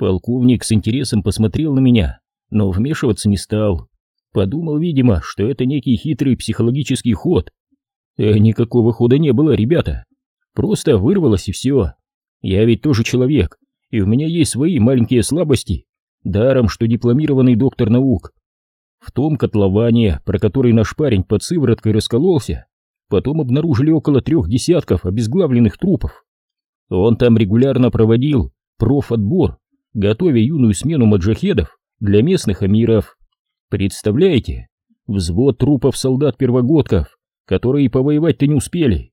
Полковник с интересом посмотрел на меня, но вмешиваться не стал. Подумал, видимо, что это некий хитрый психологический ход. А никакого хода не было, ребята. Просто вырвалось и все. Я ведь тоже человек, и у меня есть свои маленькие слабости. Даром, что дипломированный доктор наук. В том котловане, про который наш парень под сывороткой раскололся, потом обнаружили около трех десятков обезглавленных трупов. Он там регулярно проводил профотбор, готовя юную смену маджахедов для местных амиров. Представляете, взвод трупов солдат-первогодков, которые повоевать-то не успели.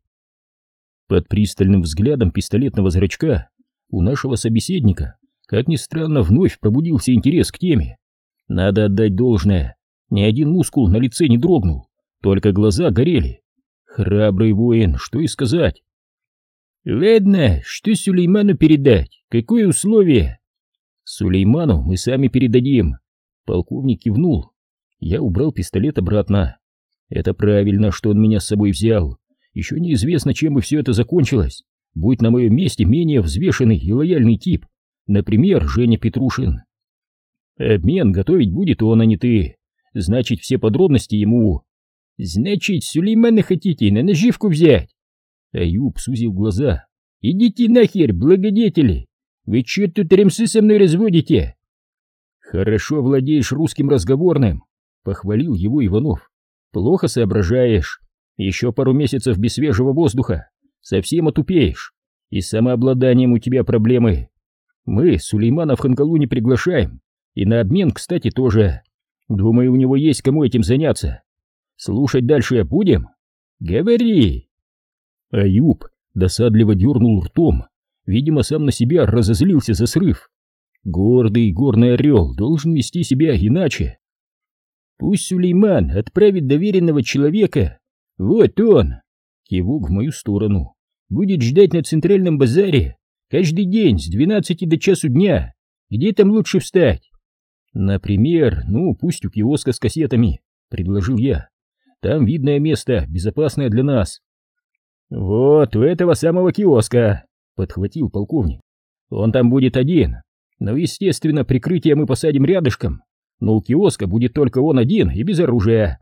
Под пристальным взглядом пистолетного зрачка у нашего собеседника, как ни странно, вновь пробудился интерес к теме. Надо отдать должное, ни один мускул на лице не дрогнул, только глаза горели. Храбрый воин, что и сказать. «Ладно, что Сулейману передать? Какое условие?» «Сулейману мы сами передадим», Полковник кивнул. Я убрал пистолет обратно. Это правильно, что он меня с собой взял. Еще неизвестно, чем бы все это закончилось. Будь на моем месте менее взвешенный и лояльный тип. Например, Женя Петрушин. Обмен готовить будет он, а не ты. Значит, все подробности ему... Значит, Сулеймана хотите на наживку взять? Аюб сузил глаза. Идите нахер, благодетели! Вы че тут ремсы со мной разводите? «Хорошо владеешь русским разговорным», — похвалил его Иванов. «Плохо соображаешь. Еще пару месяцев без свежего воздуха. Совсем отупеешь. И с самообладанием у тебя проблемы. Мы Сулеймана в Хангалу не приглашаем. И на обмен, кстати, тоже. Думаю, у него есть кому этим заняться. Слушать дальше будем? Говори!» Аюб досадливо дернул ртом. Видимо, сам на себя разозлился за срыв. Гордый горный орел должен вести себя иначе. Пусть Сулейман отправит доверенного человека. Вот он, кивок в мою сторону, будет ждать на центральном базаре каждый день с двенадцати до часу дня. Где там лучше встать? Например, ну, пусть у киоска с кассетами, предложил я. Там видное место, безопасное для нас. Вот у этого самого киоска, подхватил полковник. Он там будет один, но, естественно, прикрытие мы посадим рядышком. Но у киоска будет только он один и без оружия.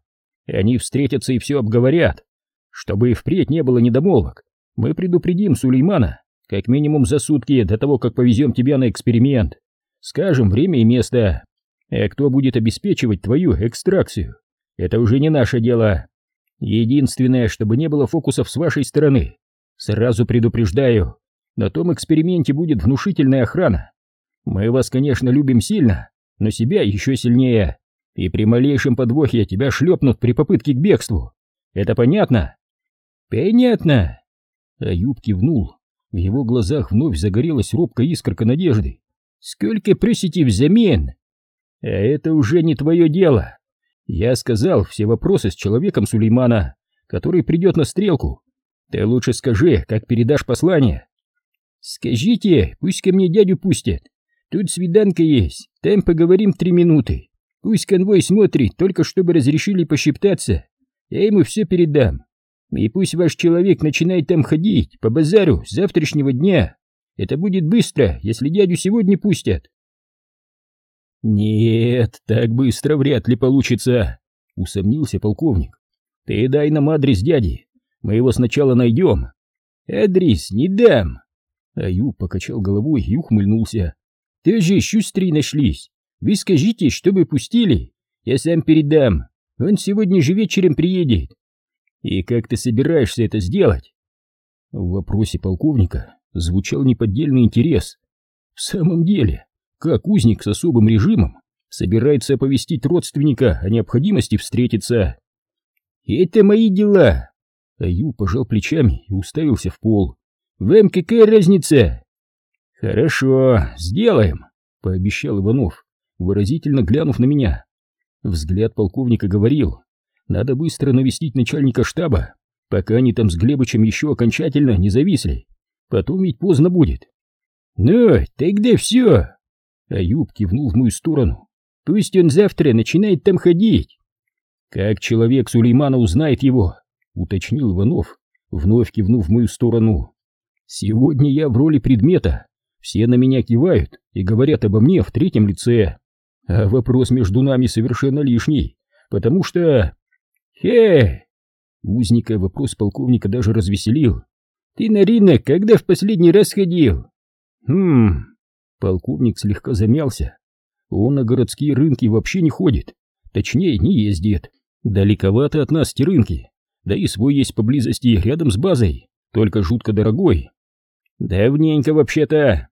Они встретятся и все обговорят. Чтобы и впредь не было недомолвок, мы предупредим Сулеймана, как минимум за сутки до того, как повезем тебя на эксперимент. Скажем время и место. А кто будет обеспечивать твою экстракцию? Это уже не наше дело. Единственное, чтобы не было фокусов с вашей стороны. Сразу предупреждаю, на том эксперименте будет внушительная охрана. Мы вас, конечно, любим сильно, но себя еще сильнее. И при малейшем подвохе тебя шлепнут при попытке к бегству. Это понятно? Понятно. Аюб кивнул. В его глазах вновь загорелась робкая искорка надежды. Сколько просите взамен? А это уже не твое дело. Я сказал все вопросы с человеком Сулеймана, который придет на стрелку. Ты лучше скажи, как передашь послание. Скажите, пусть ко мне дядю пустят. Тут свиданка есть, там поговорим три минуты. Пусть конвой смотрит, только чтобы разрешили пошептаться. Я ему все передам. И пусть ваш человек начинает там ходить, по базару, с завтрашнего дня. Это будет быстро, если дядю сегодня пустят. Нет, так быстро вряд ли получится, усомнился полковник. Ты дай нам адрес дяди, мы его сначала найдем. Адрес не дам. Аюб покачал головой и ухмыльнулся. Тоже шустрые нашлись. Вы скажите, чтобы пустили. Я сам передам. Он сегодня же вечером приедет. И как ты собираешься это сделать? В вопросе полковника звучал неподдельный интерес. В самом деле, как узник с особым режимом собирается оповестить родственника о необходимости встретиться? Это мои дела. Аю пожал плечами и уставился в пол. Вам какая разница? «Хорошо, сделаем», — пообещал Иванов, выразительно глянув на меня. Взгляд полковника говорил, надо быстро навестить начальника штаба, пока они там с Глебычем еще окончательно не зависли. Потом ведь поздно будет. «Ну, тогда все!» Аюб кивнул в мою сторону. «Пусть он завтра начинает там ходить!» «Как человек Сулеймана узнает его?» — уточнил Иванов, вновь кивнув в мою сторону. «Сегодня я в роли предмета, Все на меня кивают и говорят обо мне в третьем лице. А вопрос между нами совершенно лишний, потому что... Хе! Узника вопрос полковника даже развеселил. Ты на рынок когда в последний раз ходил? Хм... Полковник слегка замялся. Он на городские рынки вообще не ходит. Точнее, не ездит. Далековато от нас те рынки. Да и свой есть поблизости, рядом с базой. Только жутко дорогой. Давненько вообще-то.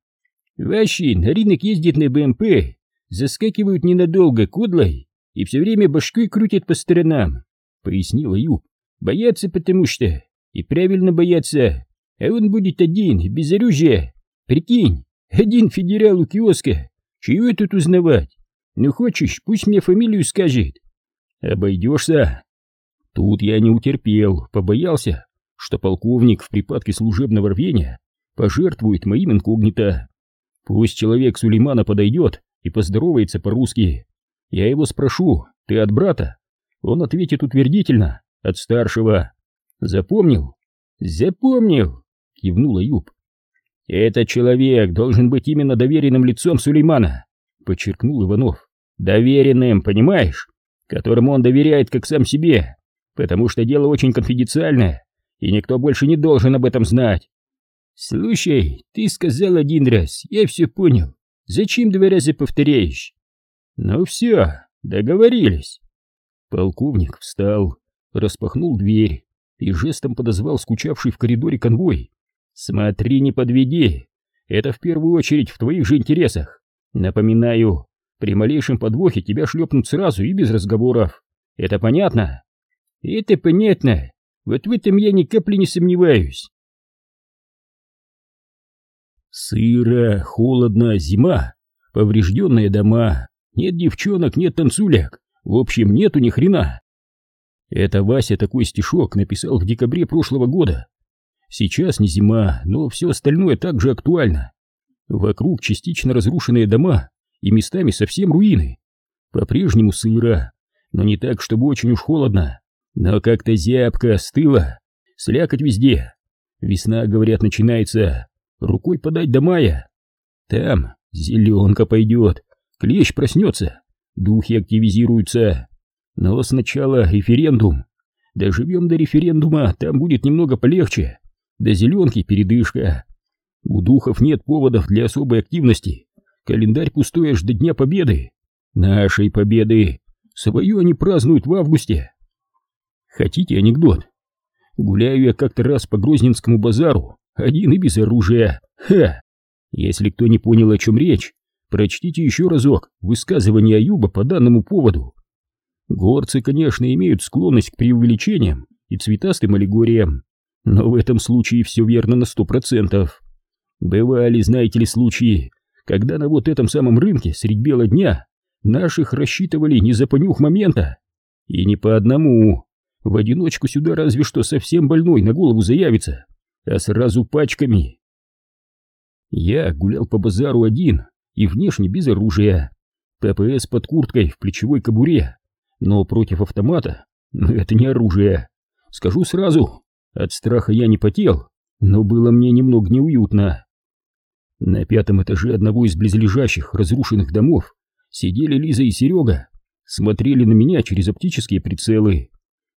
Ваши на рынок ездит на БМП, заскакивают ненадолго кудлой и все время башкой крутят по сторонам, пояснила Юб. Боятся потому что, и правильно боятся, а он будет один, без оружия. Прикинь, один федерал у киоска, чего тут узнавать? Ну хочешь, пусть мне фамилию скажет. Обойдешься. Тут я не утерпел, побоялся, что полковник в припадке служебного рвения пожертвует моим инкогнито. Пусть человек Сулеймана подойдет и поздоровается по-русски. Я его спрошу, ты от брата? Он ответит утвердительно, от старшего. Запомнил? Запомнил, кивнула Юб. Этот человек должен быть именно доверенным лицом Сулеймана, подчеркнул Иванов. Доверенным, понимаешь? Которому он доверяет как сам себе, потому что дело очень конфиденциальное, и никто больше не должен об этом знать. «Слушай, ты сказал один раз, я все понял. Зачем два раза повторяешь?» «Ну все, договорились». Полковник встал, распахнул дверь и жестом подозвал скучавший в коридоре конвой. «Смотри, не подведи. Это в первую очередь в твоих же интересах. Напоминаю, при малейшем подвохе тебя шлепнут сразу и без разговоров. Это понятно?» «Это понятно. Вот в этом я ни капли не сомневаюсь». Сыро, холодно, зима, поврежденные дома, нет девчонок, нет танцуляк, в общем, нету ни хрена. Это Вася такой стишок написал в декабре прошлого года. Сейчас не зима, но все остальное также актуально. Вокруг частично разрушенные дома и местами совсем руины. По-прежнему сыро, но не так, чтобы очень уж холодно, но как-то зябко, стыло, слякоть везде. Весна, говорят, начинается, рукой подать до мая. Там зеленка пойдет, клещ проснется, духи активизируются. Но сначала референдум. Доживем до референдума, там будет немного полегче. До зеленки передышка. У духов нет поводов для особой активности. Календарь пустой аж до Дня Победы. Нашей победы. Свою они празднуют в августе. Хотите анекдот? Гуляю я как-то раз по Грозненскому базару, один и без оружия. Ха! Если кто не понял, о чем речь, прочтите еще разок высказывание Аюба по данному поводу. Горцы, конечно, имеют склонность к преувеличениям и цветастым аллегориям, но в этом случае все верно на сто процентов. Бывали, знаете ли, случаи, когда на вот этом самом рынке средь бела дня наших рассчитывали не за понюх момента. И не по одному. В одиночку сюда разве что совсем больной на голову заявится а сразу пачками. Я гулял по базару один и внешне без оружия. ППС под курткой в плечевой кобуре, но против автомата это не оружие. Скажу сразу, от страха я не потел, но было мне немного неуютно. На пятом этаже одного из близлежащих разрушенных домов сидели Лиза и Серега, смотрели на меня через оптические прицелы.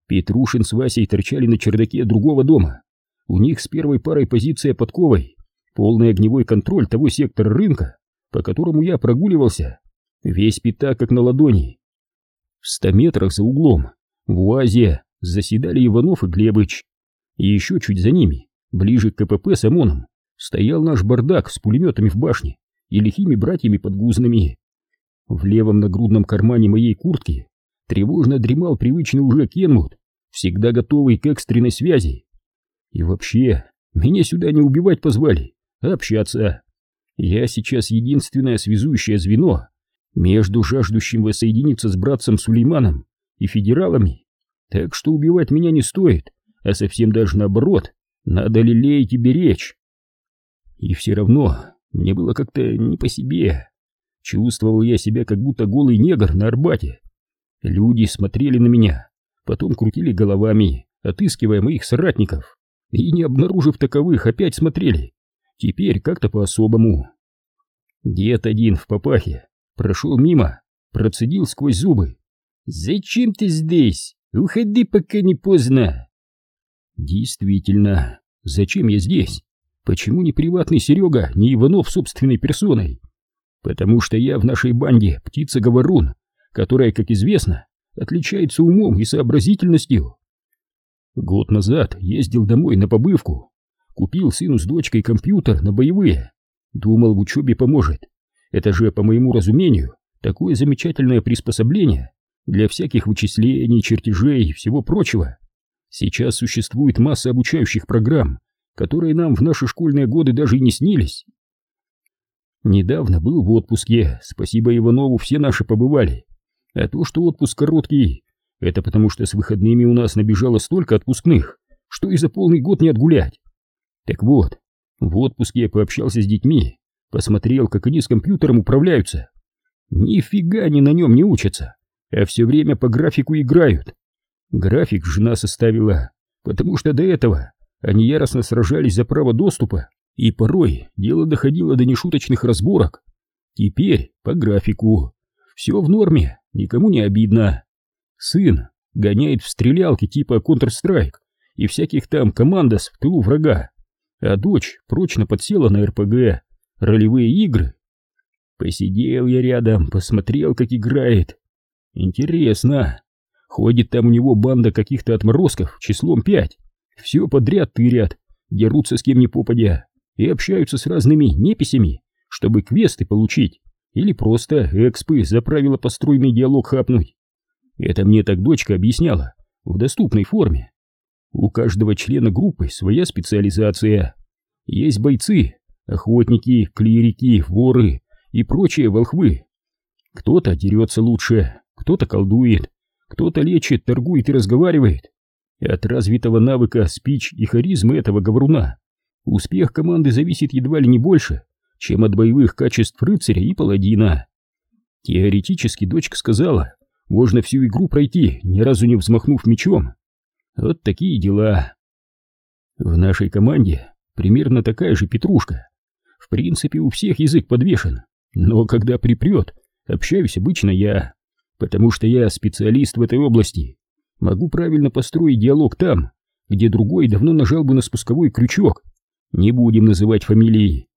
Петрушин с Васей торчали на чердаке другого дома, у них с первой парой позиция подковой, полный огневой контроль того сектора рынка, по которому я прогуливался, весь пятак как на ладони. В ста метрах за углом, в УАЗе, заседали Иванов и Глебыч. И еще чуть за ними, ближе к КПП с ОМОНом, стоял наш бардак с пулеметами в башне и лихими братьями подгузными. В левом нагрудном кармане моей куртки тревожно дремал привычный уже Кенмут, всегда готовый к экстренной связи. И вообще, меня сюда не убивать позвали, а общаться. Я сейчас единственное связующее звено между жаждущим воссоединиться с братцем Сулейманом и федералами. Так что убивать меня не стоит, а совсем даже наоборот, надо лелеять и беречь. И все равно мне было как-то не по себе. Чувствовал я себя как будто голый негр на Арбате. Люди смотрели на меня, потом крутили головами, отыскивая моих соратников и, не обнаружив таковых, опять смотрели. Теперь как-то по-особому. Дед один в папахе прошел мимо, процедил сквозь зубы. «Зачем ты здесь? Уходи, пока не поздно!» Действительно, зачем я здесь? Почему не приватный Серега, не Иванов собственной персоной? Потому что я в нашей банде птица-говорун, которая, как известно, отличается умом и сообразительностью. Год назад ездил домой на побывку, купил сыну с дочкой компьютер на боевые, думал в учебе поможет. Это же, по моему разумению, такое замечательное приспособление для всяких вычислений, чертежей и всего прочего. Сейчас существует масса обучающих программ, которые нам в наши школьные годы даже и не снились. Недавно был в отпуске, спасибо Иванову все наши побывали. А то, что отпуск короткий, это потому что с выходными у нас набежало столько отпускных, что и за полный год не отгулять. Так вот, в отпуске я пообщался с детьми, посмотрел, как они с компьютером управляются. Нифига они на нем не учатся, а все время по графику играют. График жена составила, потому что до этого они яростно сражались за право доступа, и порой дело доходило до нешуточных разборок. Теперь по графику. Все в норме, никому не обидно. Сын гоняет в стрелялки типа Counter-Strike и всяких там командос в тылу врага, а дочь прочно подсела на РПГ, ролевые игры. Посидел я рядом, посмотрел, как играет. Интересно. Ходит там у него банда каких-то отморозков числом пять. Все подряд тырят, дерутся с кем ни попадя и общаются с разными неписями, чтобы квесты получить или просто экспы за правило построенный диалог хапнуть. Это мне так дочка объясняла в доступной форме. У каждого члена группы своя специализация. Есть бойцы, охотники, клирики, воры и прочие волхвы. Кто-то дерется лучше, кто-то колдует, кто-то лечит, торгует и разговаривает. От развитого навыка спич и харизмы этого говоруна успех команды зависит едва ли не больше, чем от боевых качеств рыцаря и паладина. Теоретически дочка сказала, можно всю игру пройти, ни разу не взмахнув мечом. Вот такие дела. В нашей команде примерно такая же петрушка. В принципе, у всех язык подвешен, но когда припрет, общаюсь обычно я, потому что я специалист в этой области. Могу правильно построить диалог там, где другой давно нажал бы на спусковой крючок. Не будем называть фамилии.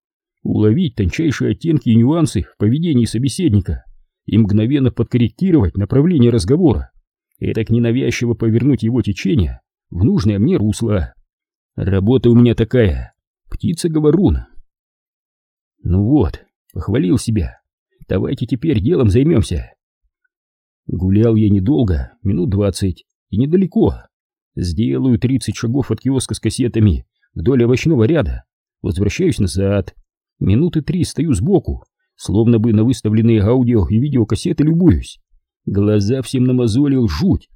Уловить тончайшие оттенки и нюансы в поведении собеседника и мгновенно подкорректировать направление разговора, и так ненавязчиво повернуть его течение в нужное мне русло. Работа у меня такая, птица-говорун. Ну вот, похвалил себя. Давайте теперь делом займемся. Гулял я недолго, минут двадцать, и недалеко. Сделаю тридцать шагов от киоска с кассетами вдоль овощного ряда, возвращаюсь назад. Минуты три стою сбоку, словно бы на выставленные аудио и видеокассеты любуюсь. Глаза всем намазолил жуть.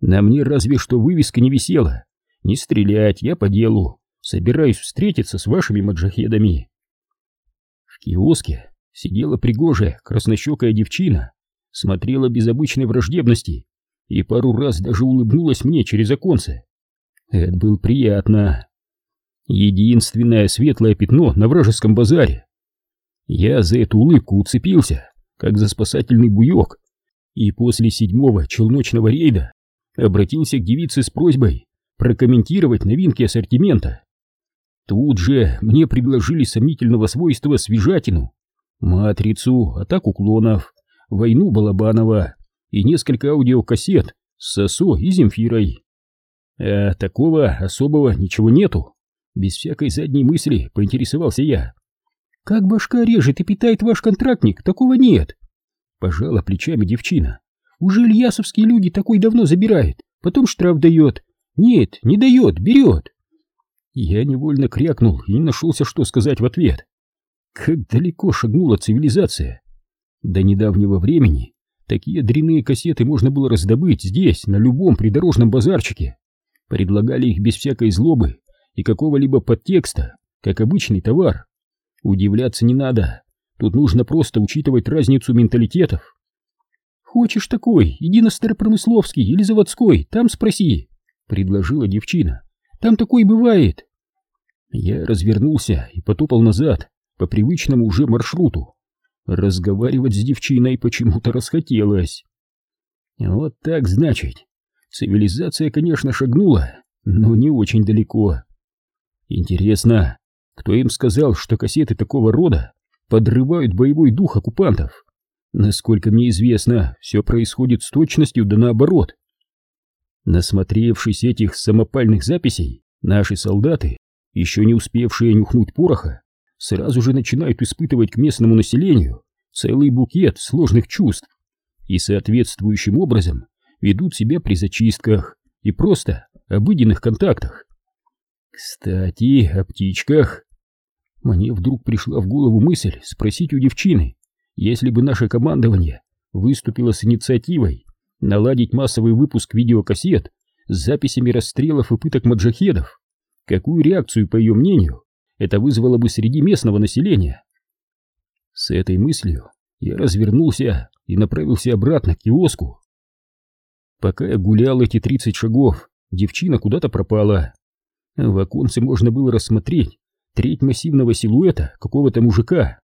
На мне разве что вывеска не висела. Не стрелять, я по делу. Собираюсь встретиться с вашими маджахедами. В киоске сидела пригожая, краснощекая девчина, смотрела без обычной враждебности и пару раз даже улыбнулась мне через оконце. Это было приятно. Единственное светлое пятно на вражеском базаре я за эту улыбку уцепился, как за спасательный буек, и после седьмого челночного рейда обратился к девице с просьбой прокомментировать новинки ассортимента. Тут же мне предложили сомнительного свойства свежатину, матрицу, атаку клонов, войну Балабанова и несколько аудиокассет с Сосо и Земфирой. А такого особого ничего нету. Без всякой задней мысли поинтересовался я. Как башка режет и питает ваш контрактник, такого нет. Пожала плечами девчина. Уже ильясовские люди такой давно забирают, потом штраф дает. Нет, не дает, берет. Я невольно крякнул и не нашелся, что сказать в ответ. Как далеко шагнула цивилизация. До недавнего времени такие дрянные кассеты можно было раздобыть здесь, на любом придорожном базарчике. Предлагали их без всякой злобы и какого-либо подтекста, как обычный товар. Удивляться не надо, тут нужно просто учитывать разницу менталитетов. «Хочешь такой, иди на Старопромысловский или Заводской, там спроси», — предложила девчина. «Там такой бывает». Я развернулся и потопал назад по привычному уже маршруту, Разговаривать с девчиной почему-то расхотелось. Вот так, значит. Цивилизация, конечно, шагнула, но не очень далеко. Интересно, кто им сказал, что кассеты такого рода подрывают боевой дух оккупантов? Насколько мне известно, все происходит с точностью да наоборот. Насмотревшись этих самопальных записей, наши солдаты, еще не успевшие нюхнуть пороха, сразу же начинают испытывать к местному населению целый букет сложных чувств и соответствующим образом ведут себя при зачистках и просто обыденных контактах. Кстати, о птичках. Мне вдруг пришла в голову мысль спросить у девчины, если бы наше командование выступило с инициативой наладить массовый выпуск видеокассет с записями расстрелов и пыток маджахедов, какую реакцию, по ее мнению, это вызвало бы среди местного населения. С этой мыслью я развернулся и направился обратно к киоску. Пока я гулял эти тридцать шагов, девчина куда-то пропала. В оконце можно было рассмотреть треть массивного силуэта какого-то мужика.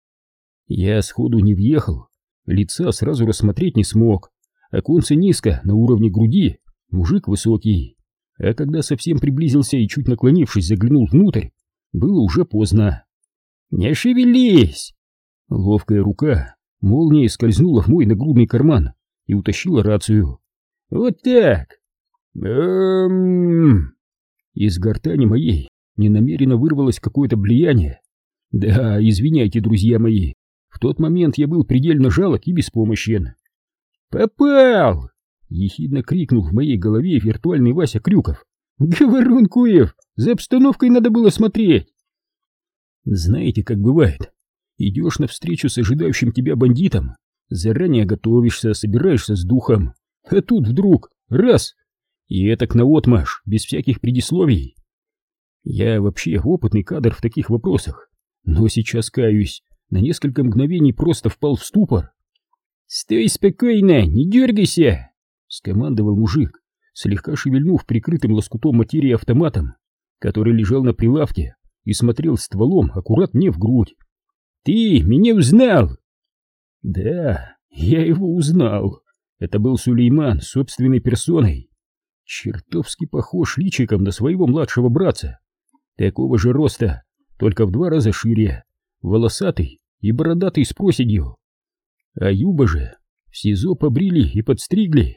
Я сходу не въехал, лица сразу рассмотреть не смог. Оконце низко, на уровне груди, мужик высокий. А когда совсем приблизился и чуть наклонившись заглянул внутрь, было уже поздно. «Не шевелись!» Ловкая рука молнией скользнула в мой нагрудный карман и утащила рацию. «Вот так!» «Эм...» Из гортани моей ненамеренно вырвалось какое-то влияние. Да, извиняйте, друзья мои, в тот момент я был предельно жалок и беспомощен. «Попал!» — ехидно крикнул в моей голове виртуальный Вася Крюков. «Говорун Куев, за обстановкой надо было смотреть!» Знаете, как бывает, идешь навстречу с ожидающим тебя бандитом, заранее готовишься, собираешься с духом, а тут вдруг раз и этак наотмашь, без всяких предисловий. Я вообще опытный кадр в таких вопросах, но сейчас каюсь, на несколько мгновений просто впал в ступор. «Стой спокойно, не дергайся!» — скомандовал мужик, слегка шевельнув прикрытым лоскутом материи автоматом, который лежал на прилавке и смотрел стволом аккурат мне в грудь. «Ты меня узнал?» «Да, я его узнал. Это был Сулейман собственной персоной. Чертовски похож личиком на своего младшего братца. Такого же роста, только в два раза шире, волосатый и бородатый с проседью. А Юба же в СИЗО побрили и подстригли.